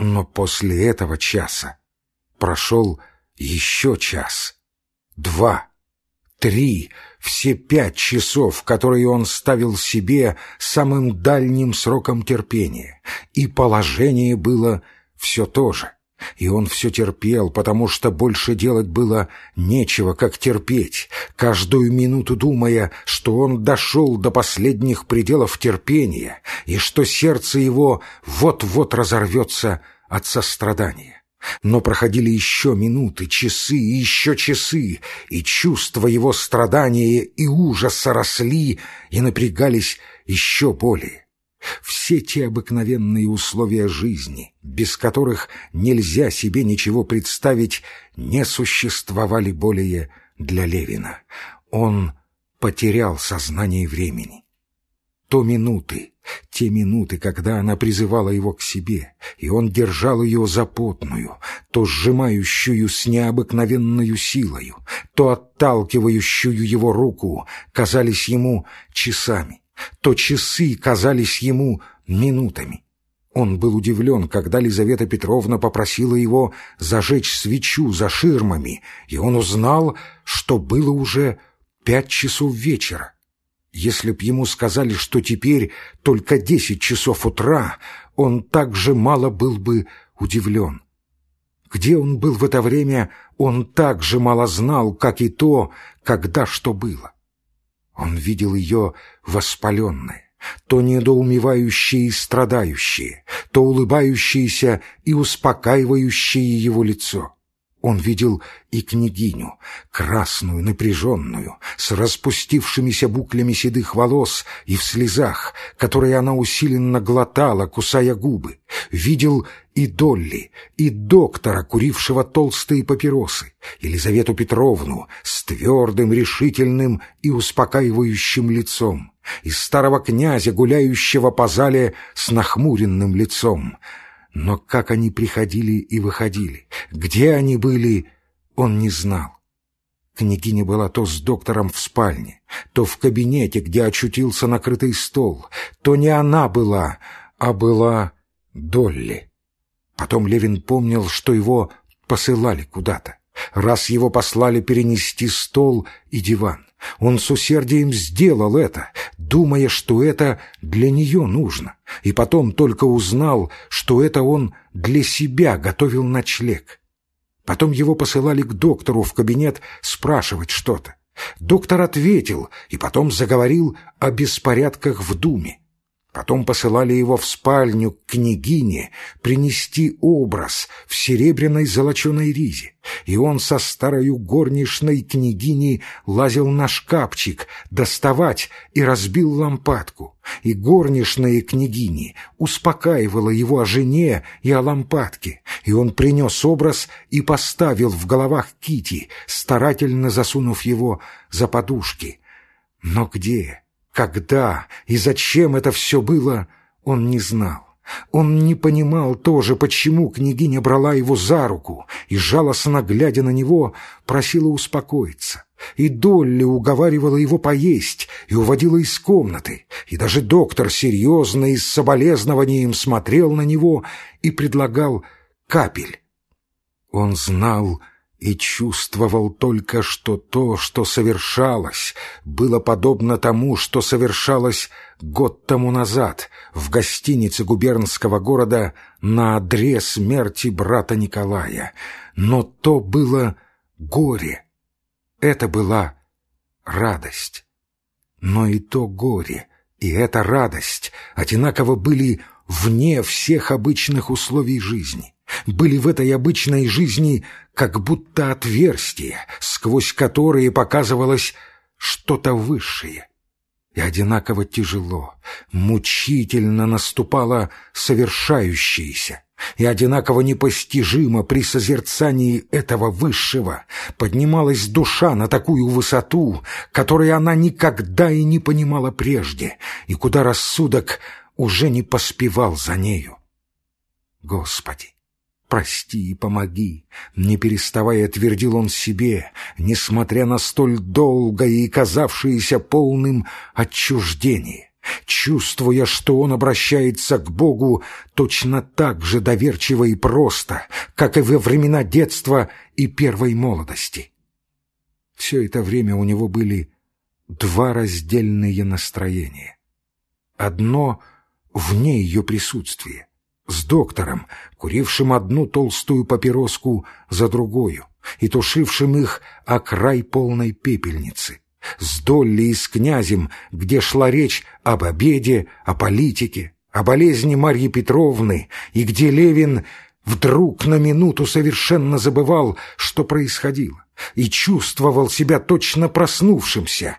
Но после этого часа прошел еще час, два, три, все пять часов, которые он ставил себе самым дальним сроком терпения, и положение было все то же. И он все терпел, потому что больше делать было нечего, как терпеть, каждую минуту думая, что он дошел до последних пределов терпения и что сердце его вот-вот разорвется от сострадания. Но проходили еще минуты, часы и еще часы, и чувства его страдания и ужаса росли и напрягались еще более. Все те обыкновенные условия жизни, без которых нельзя себе ничего представить, не существовали более для Левина. Он потерял сознание времени. То минуты, те минуты, когда она призывала его к себе, и он держал ее запотную, то сжимающую с необыкновенной силою, то отталкивающую его руку, казались ему часами, то часы казались ему минутами. Он был удивлен, когда Лизавета Петровна попросила его зажечь свечу за ширмами, и он узнал, что было уже пять часов вечера. Если б ему сказали, что теперь только десять часов утра, он так же мало был бы удивлен. Где он был в это время, он так же мало знал, как и то, когда что было. Он видел ее воспаленной, то недоумевающие и страдающие, то улыбающееся и успокаивающее его лицо. Он видел и княгиню, красную, напряженную, с распустившимися буклями седых волос и в слезах, которые она усиленно глотала, кусая губы. Видел и Долли, и доктора, курившего толстые папиросы, Елизавету Петровну с твердым, решительным и успокаивающим лицом, и старого князя, гуляющего по зале с нахмуренным лицом — но как они приходили и выходили, где они были, он не знал. Княгиня была то с доктором в спальне, то в кабинете, где очутился накрытый стол, то не она была, а была Долли. Потом Левин помнил, что его посылали куда-то. Раз его послали перенести стол и диван. Он с усердием сделал это, думая, что это для нее нужно, и потом только узнал, что это он для себя готовил ночлег. Потом его посылали к доктору в кабинет спрашивать что-то. Доктор ответил и потом заговорил о беспорядках в Думе. Потом посылали его в спальню к княгине принести образ в серебряной золоченой ризе, и он со старою горничной княгини лазил на шкафчик доставать и разбил лампадку, и горничная княгини успокаивала его о жене и о лампадке, и он принес образ и поставил в головах Кити, старательно засунув его за подушки. Но где? Когда и зачем это все было, он не знал. Он не понимал тоже, почему княгиня брала его за руку и, жалостно глядя на него, просила успокоиться. И Долли уговаривала его поесть и уводила из комнаты, и даже доктор серьезно и с соболезнованием смотрел на него и предлагал капель. Он знал, и чувствовал только, что то, что совершалось, было подобно тому, что совершалось год тому назад в гостинице губернского города на одре смерти брата Николая. Но то было горе, это была радость. Но и то горе, и эта радость одинаково были вне всех обычных условий жизни были в этой обычной жизни как будто отверстия, сквозь которые показывалось что-то высшее. И одинаково тяжело, мучительно наступало совершающееся, и одинаково непостижимо при созерцании этого высшего поднималась душа на такую высоту, которой она никогда и не понимала прежде, и куда рассудок уже не поспевал за нею. Господи! «Прости и помоги», — не переставая твердил он себе, несмотря на столь долгое и казавшееся полным отчуждение. чувствуя, что он обращается к Богу точно так же доверчиво и просто, как и во времена детства и первой молодости. Все это время у него были два раздельные настроения. Одно — вне ее присутствия, с доктором, курившим одну толстую папироску за другую и тушившим их о край полной пепельницы, с Долли и с князем, где шла речь об обеде, о политике, о болезни Марьи Петровны, и где Левин вдруг на минуту совершенно забывал, что происходило, и чувствовал себя точно проснувшимся,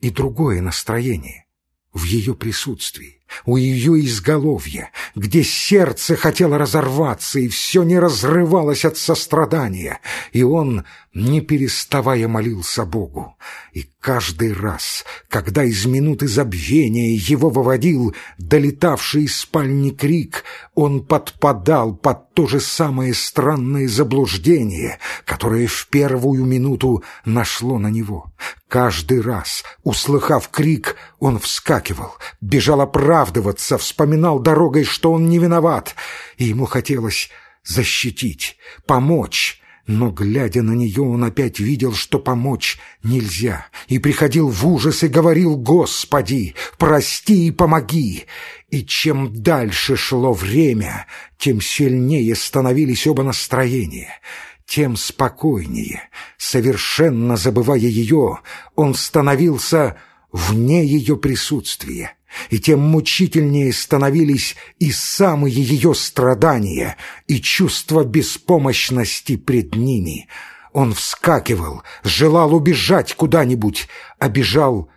и другое настроение в ее присутствии, у ее изголовья, где сердце хотело разорваться, и все не разрывалось от сострадания, и он, не переставая, молился Богу. И каждый раз, когда из минуты забвения его выводил долетавший из спальни крик, он подпадал под то же самое странное заблуждение, которое в первую минуту нашло на него. Каждый раз, услыхав крик, он вскакивал, бежал оправдываться, вспоминал дорогой, что он не виноват, и ему хотелось защитить, помочь, но, глядя на нее, он опять видел, что помочь нельзя, и приходил в ужас и говорил «Господи, прости и помоги!» И чем дальше шло время, тем сильнее становились оба настроения — тем спокойнее, совершенно забывая ее, он становился вне ее присутствия, и тем мучительнее становились и самые ее страдания, и чувство беспомощности пред ними. Он вскакивал, желал убежать куда-нибудь, а бежал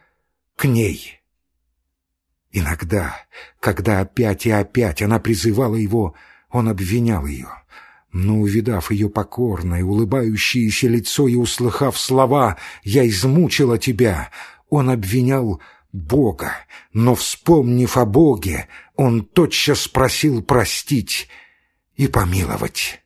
к ней. Иногда, когда опять и опять она призывала его, он обвинял ее — но, увидав ее покорное, улыбающееся лицо и услыхав слова «Я измучила тебя», он обвинял Бога, но, вспомнив о Боге, он тотчас просил простить и помиловать.